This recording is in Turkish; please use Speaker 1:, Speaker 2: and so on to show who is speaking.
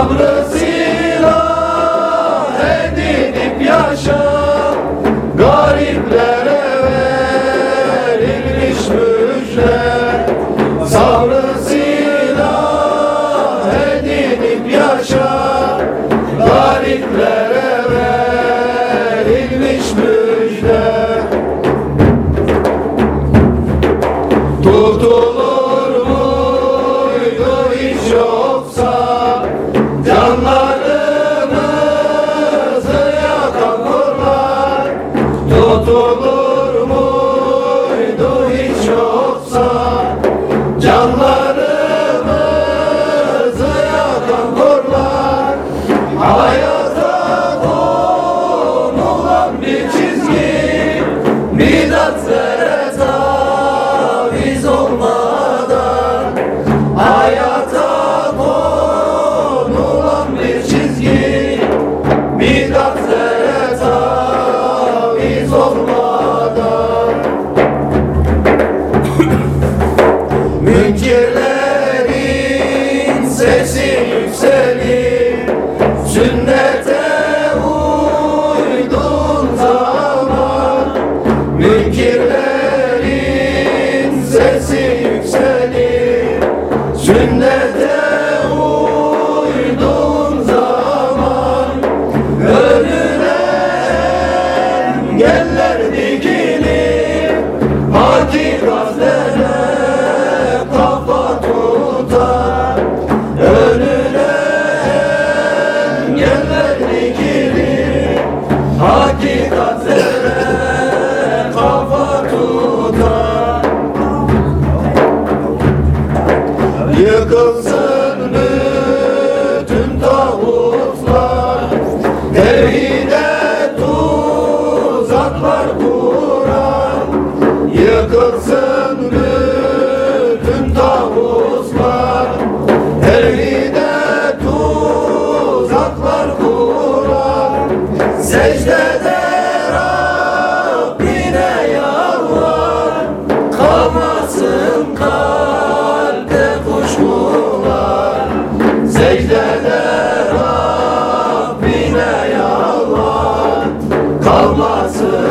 Speaker 1: Sabrı silah edinip yaşa. Gariplere verilmiş müjde. Sabrı silah edinip yaşa. Gariplere verilmiş müjde. Tutulur bir çizgi Midat zerre taviz olmadan Hayata konulan bir çizgi Midat zerre taviz olmadan. Münkirlerin sesi Münkirlerin sesi yükselir. Sünnete uydun zaman Önüne engeller dikilir. Hakikatlere kafa tutar. Önüne engeller dikilir. Hakikatlere kafa Yıkılsın bütün tağutlar Tevhide tuzaklar kuran Yıkılsın bütün tağutlar 것은